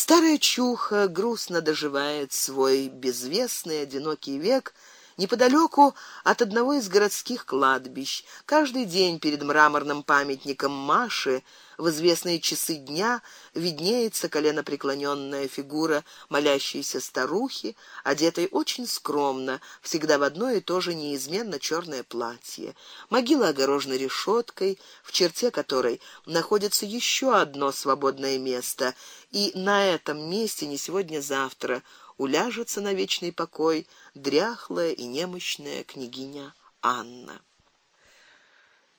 Старая чуха грустно доживает свой безвестный одинокий век неподалеку от одного из городских кладбищ. Каждый день перед мраморным памятником Маши в известные часы дня виднеется коленопреклоненная фигура молящейся старухи, одетой очень скромно, всегда в одно и то же неизменно черное платье. Могила огорожена решеткой, в черте которой находится еще одно свободное место, и на этом месте не сегодня-завтра уляжется на вечный покой дряхлая и немощная княгиня Анна.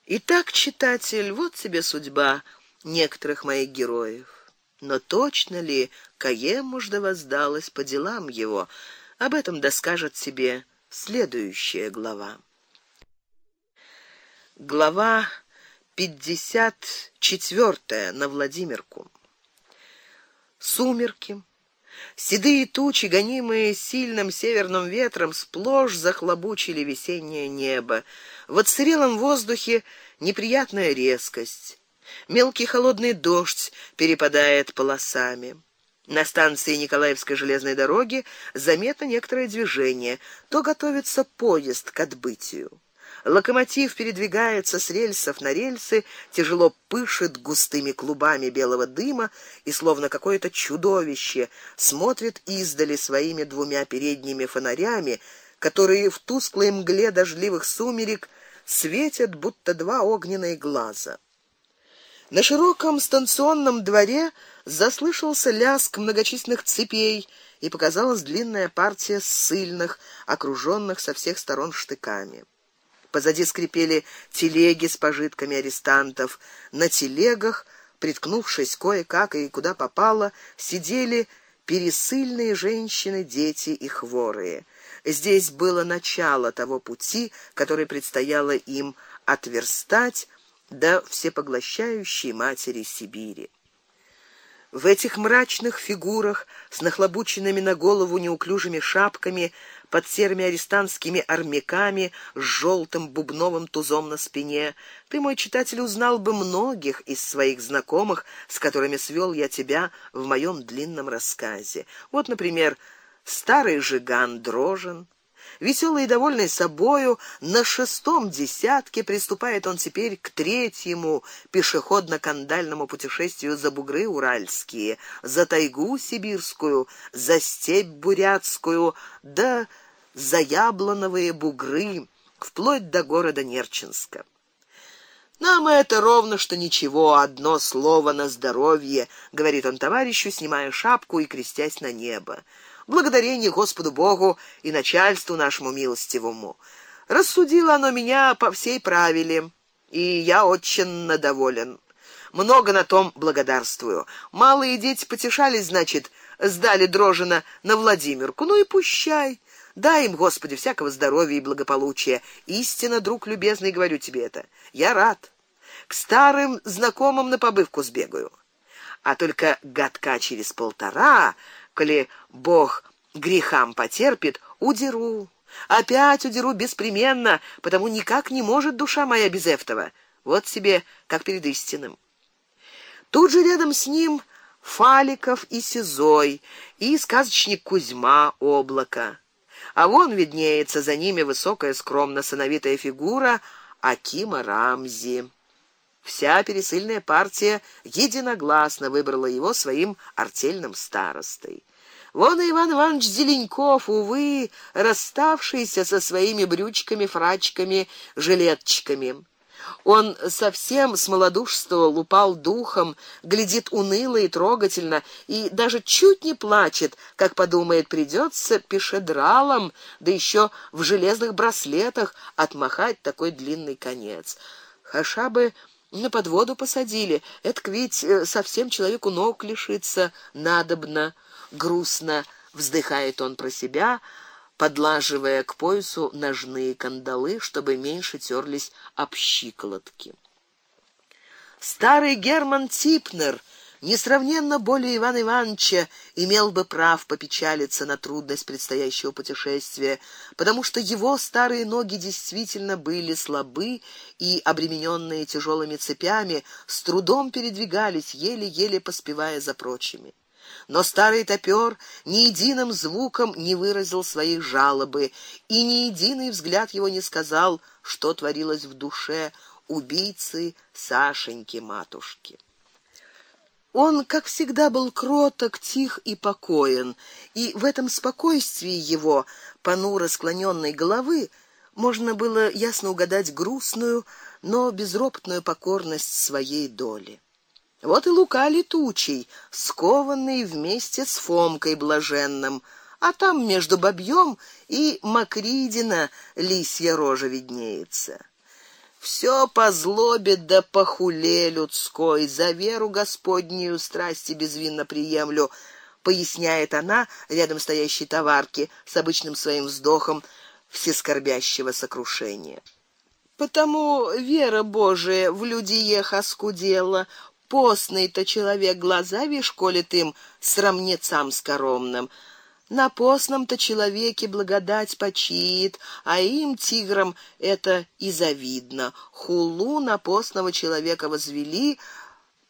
Итак, читатель, вот тебе судьба некоторых моих героев. Но точно ли Каемужда воздалась по делам его? Об этом доскажет тебе следующая глава. Глава пятьдесят четвертая на Владимирку. Сумерки Седые тучи, гонимые сильным северным ветром, сплошь захлобучили весеннее небо. В отсырелом воздухе неприятная резкость. Мелкий холодный дождь перепадает полосами. На станции Николаевской железной дороги заметно некоторое движение, то готовится поезд к отбытию. Локомотив передвигается с рельсов на рельсы, тяжело пышет густыми клубами белого дыма и словно какое-то чудовище смотрит издали своими двумя передними фонарями, которые в тусклой мгле дождливых сумерек светят будто два огненные глаза. На широком станционном дворе заслышался лязг многочисленных цепей, и показалась длинная партия ссыльных, окружённых со всех сторон штыками. Позади скрипели телеги с пожитками арестантов. На телегах, приткнувшись кое-как и куда попало, сидели пересыльные женщины, дети и хворые. Здесь было начало того пути, который предстояло им отверстать до всепоглощающей матери Сибири. В этих мрачных фигурах с нахлобученными на голову неуклюжими шапками под серыми арестантскими армяками с желтым бубновым тузом на спине. Ты, мой читатель, узнал бы многих из своих знакомых, с которыми свел я тебя в моем длинном рассказе. Вот, например, старый жиган Дрожен, Веселый и довольный собою, на шестом десятке приступает он теперь к третьему пешеходно-кандальному путешествию за бугры уральские, за тайгу сибирскую, за степь бурятскую, да за яблоновые бугры, вплоть до города Нерчинска. Нам это ровно что ничего, одно слово на здоровье, говорит он товарищу, снимая шапку и крестясь на небо. Благодарение Господу Богу и начальству нашему милостивому. Рассудило оно меня по всей правиле, и я очень доволен. Много на том благодарствую. Малые дети потешались, значит, сдали дрожина на Владимирку. Ну и пущай. Дай им, Господи, всякого здоровья и благополучия. Истинно, друг любезный, говорю тебе это. Я рад. К старым знакомым на побывку сбегаю. А только годка через полтора коли Бог грехам потерпит, удеру. Опять удеру беспременно, потому никак не может душа моя без этого. Вот себе, как перед истинным. Тут же рядом с ним Фаликов и Сизой, и сказочник Кузьма Облако. А вон виднеется за ними высокая скромно сыновитая фигура Акима Рамзи. Вся пересыльная партия единогласно выбрала его своим артельным старостой. Вон и Иван Иванович Зеленков, увы, расставшийся со своими брючками, фрачками, жилетчиками. Он совсем смолодушствовал, упал духом, глядит уныло и трогательно и даже чуть не плачет, как подумает, придется пешедралом, да еще в железных браслетах отмахать такой длинный конец. Хаша бы на подводу посадили, это ведь э, совсем человеку ног лишиться надобно грустно вздыхает он про себя, подлаживая к поясу ножные кандалы, чтобы меньше терлись об щиколотки. Старый Герман Типнер несравненно более Ивана Ивановича имел бы прав попечалиться на трудность предстоящего путешествия, потому что его старые ноги действительно были слабы и обремененные тяжелыми цепями с трудом передвигались, еле-еле поспевая за прочими но старый топер ни единым звуком не выразил своей жалобы, и ни единый взгляд его не сказал, что творилось в душе убийцы Сашеньки матушки. Он, как всегда, был кроток, тих и покоен, и в этом спокойствии его, понуро склоненной головы, можно было ясно угадать грустную, но безропотную покорность своей доли. Вот и Лука летучий, скованный вместе с Фомкой блаженным, а там между бабьем и Макридина лисья рожа виднеется. Все по злобе да по хуле людской, за веру Господнюю страсти безвинно приемлю, поясняет она рядом стоящей товарке с обычным своим вздохом всескорбящего сокрушения. Потому вера Божия в людиех оскудела, постный-то человек глаза вишь колет им срамнецам скоромным. На постном-то человеке благодать почиет, а им тиграм это и завидно. Хулу на постного человека возвели,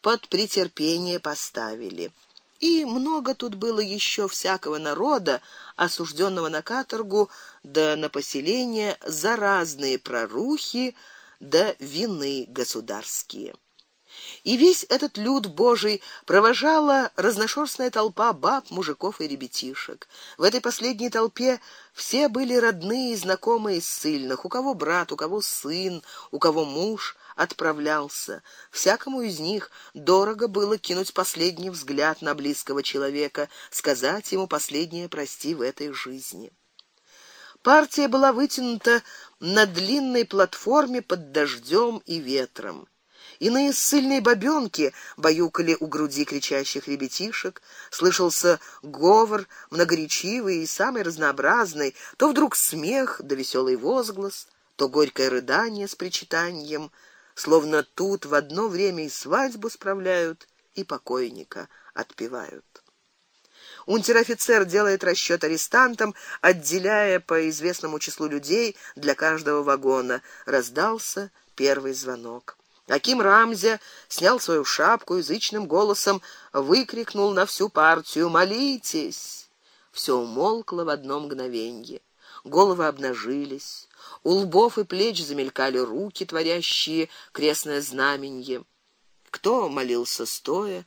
под претерпение поставили. И много тут было еще всякого народа, осужденного на каторгу, да на поселение за разные прорухи, да вины государские и весь этот люд Божий провожала разношерстная толпа баб, мужиков и ребятишек. В этой последней толпе все были родные и знакомые из сильных, у кого брат, у кого сын, у кого муж отправлялся. Всякому из них дорого было кинуть последний взгляд на близкого человека, сказать ему последнее прости в этой жизни. Партия была вытянута на длинной платформе под дождем и ветром. Иные сильные бабёнки баюкали у груди кричащих ребятишек, слышался говор многоречивый и самый разнообразный, то вдруг смех да веселый возглас, то горькое рыдание с причитанием, словно тут в одно время и свадьбу справляют, и покойника отпевают. Унтер-офицер делает расчёт арестантам, отделяя по известному числу людей для каждого вагона. Раздался первый звонок. Аким Рамзя снял свою шапку и зычным голосом выкрикнул на всю партию: "Молитесь!" Все умолкло в одно мгновенье. Головы обнажились, у лбов и плеч замелькали руки, творящие крестное знаменье. Кто молился стоя,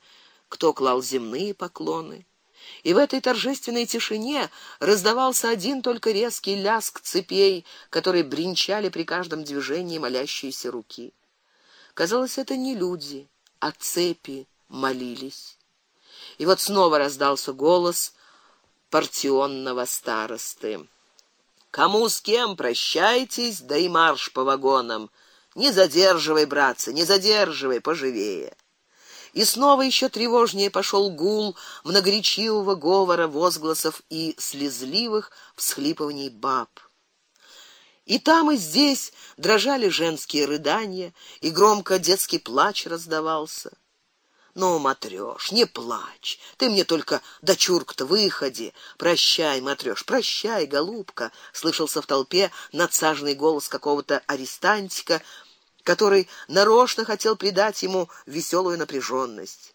кто клал земные поклоны. И в этой торжественной тишине раздавался один только резкий лязг цепей, которые бренчали при каждом движении молящейся руки. Казалось, это не люди, а цепи молились. И вот снова раздался голос партионного старосты. Кому с кем прощайтесь, да и марш по вагонам. Не задерживай, братцы, не задерживай, поживее. И снова еще тревожнее пошел гул многоречивого говора, возгласов и слезливых всхлипываний баб. И там и здесь дрожали женские рыдания, и громко детский плач раздавался. Ну, матрёш, не плачь. Ты мне только дочурка-то выходи. Прощай, матрёш, прощай, голубка, слышался в толпе надсаженный голос какого-то арестантика, который нарочно хотел придать ему веселую напряженность.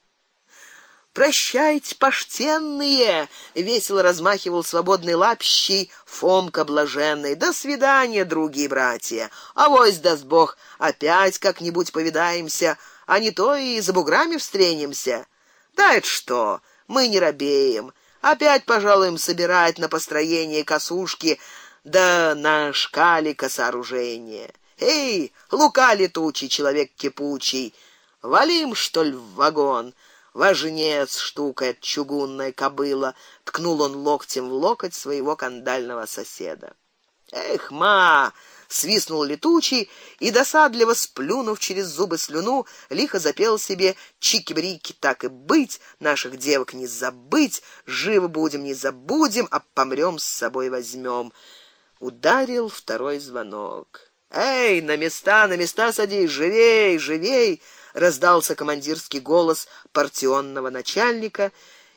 Прощайте, поштенные, весело размахивал свободной лапищей Фомка блаженный. До свидания, другие братья. А вось даст Бог, опять как-нибудь повидаемся, а не то и за буграми встретимся. Да это что? Мы не робеем. Опять пожалуем собирать на построение косушки да на шкалика сооружения. Эй, лука летучий, человек кипучий, валим что ли в вагон? Важнец штука эта чугунная кобыла, ткнул он локтем в локоть своего кандального соседа. Эх, ма, свистнул летучий и досадливо сплюнув через зубы слюну, лихо запел себе чики-брики, так и быть, наших девок не забыть, живы будем, не забудем, а помрём с собой возьмем. Ударил второй звонок. Эй, на места, на места садись, живей, живей! Раздался командирский голос партионного начальника,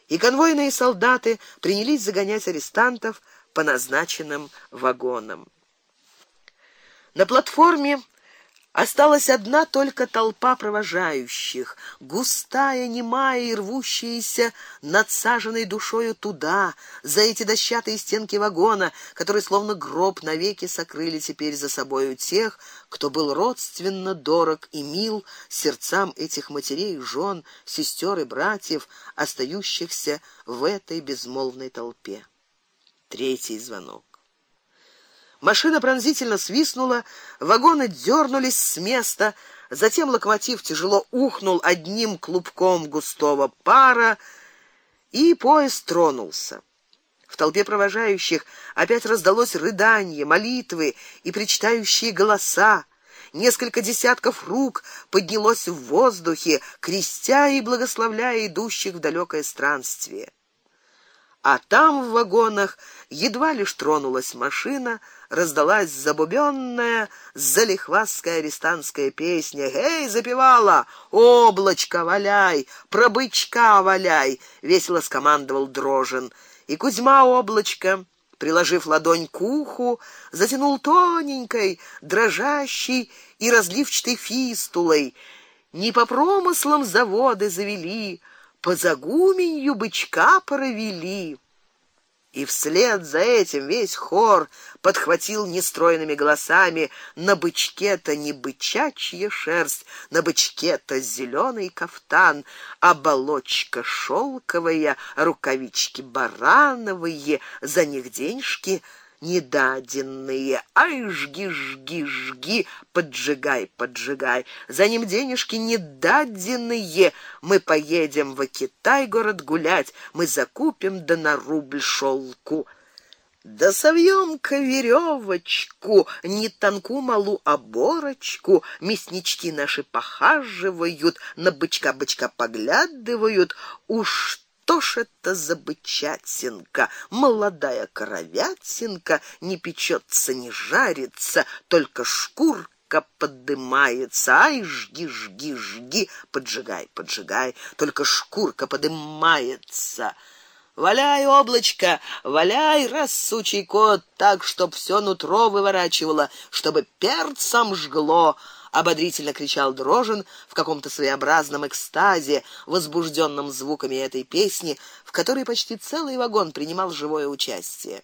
и конвойные солдаты принялись загонять арестантов по назначенным вагонам. На платформе Осталась одна только толпа провожающих, густая, немая и рвущаяся надсаженной душою туда, за эти дощатые стенки вагона, которые словно гроб навеки сокрыли теперь за собою тех, кто был родственно дорог и мил сердцам этих матерей, жен, сестер и братьев, остающихся в этой безмолвной толпе. Третий звонок. Машина пронзительно свистнула, вагоны дернулись с места, затем локомотив тяжело ухнул одним клубком густого пара, и поезд тронулся. В толпе провожающих опять раздалось рыдание, молитвы и причитающие голоса. Несколько десятков рук поднялось в воздухе, крестя и благословляя идущих в далекое странствие а там в вагонах едва лишь тронулась машина, раздалась забубенная залихвастская арестантская песня. «Эй, запевала! Облачко валяй, про бычка валяй!» — весело скомандовал Дрожин. И Кузьма Облачко, приложив ладонь к уху, затянул тоненькой, дрожащей и разливчатой фистулой. Не по промыслам заводы завели, по загуменью бычка провели. И вслед за этим весь хор подхватил нестройными голосами: на бычке-то не бычачья шерсть, на бычке-то зеленый кафтан, оболочка шелковая, рукавички барановые, за них денежки недаденные. Ай, жги, жги, жги, поджигай, поджигай. За ним денежки недаденные. Мы поедем в Китай город гулять, мы закупим да на рубль шелку. Да совьем-ка веревочку, не тонку малу оборочку, мяснички наши похаживают, на бычка-бычка поглядывают, уж что ж это за бычатинка, молодая коровятинка, не печется, не жарится, только шкурка подымается. Ай, жги, жги, жги, поджигай, поджигай, только шкурка подымается. Валяй, облачко, валяй, рассучий кот, так, чтоб все нутро выворачивало, чтобы перцем жгло ободрительно кричал Дрожин в каком-то своеобразном экстазе, возбужденном звуками этой песни, в которой почти целый вагон принимал живое участие.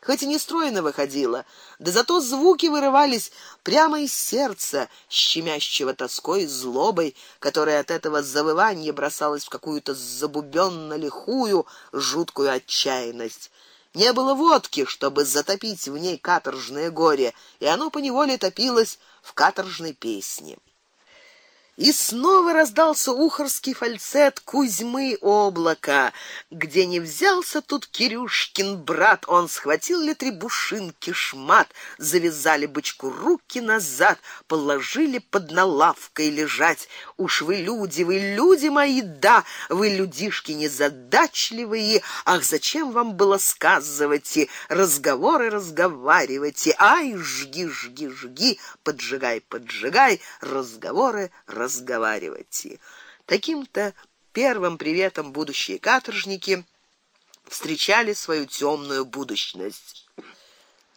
Хоть и не стройно выходило, да зато звуки вырывались прямо из сердца, щемящего тоской и злобой, которая от этого завывания бросалась в какую-то забубенно лихую, жуткую отчаянность. Не было водки, чтобы затопить в ней каторжное горе, и оно по неволе топилось в каторжной песне. И снова раздался ухорский фальцет Кузьмы Облака, где не взялся тут Кирюшкин брат, он схватил ли требушинки шмат, завязали бычку руки назад, положили под налавкой лежать. Уж вы люди, вы люди мои, да, вы людишки незадачливые. Ах, зачем вам было сказывать и разговоры разговаривать? Ай, жги, жги, жги, поджигай, поджигай, разговоры разговаривать разговаривать. Таким-то первым приветом будущие каторжники встречали свою темную будущность.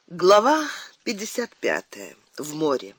Глава 55. В море.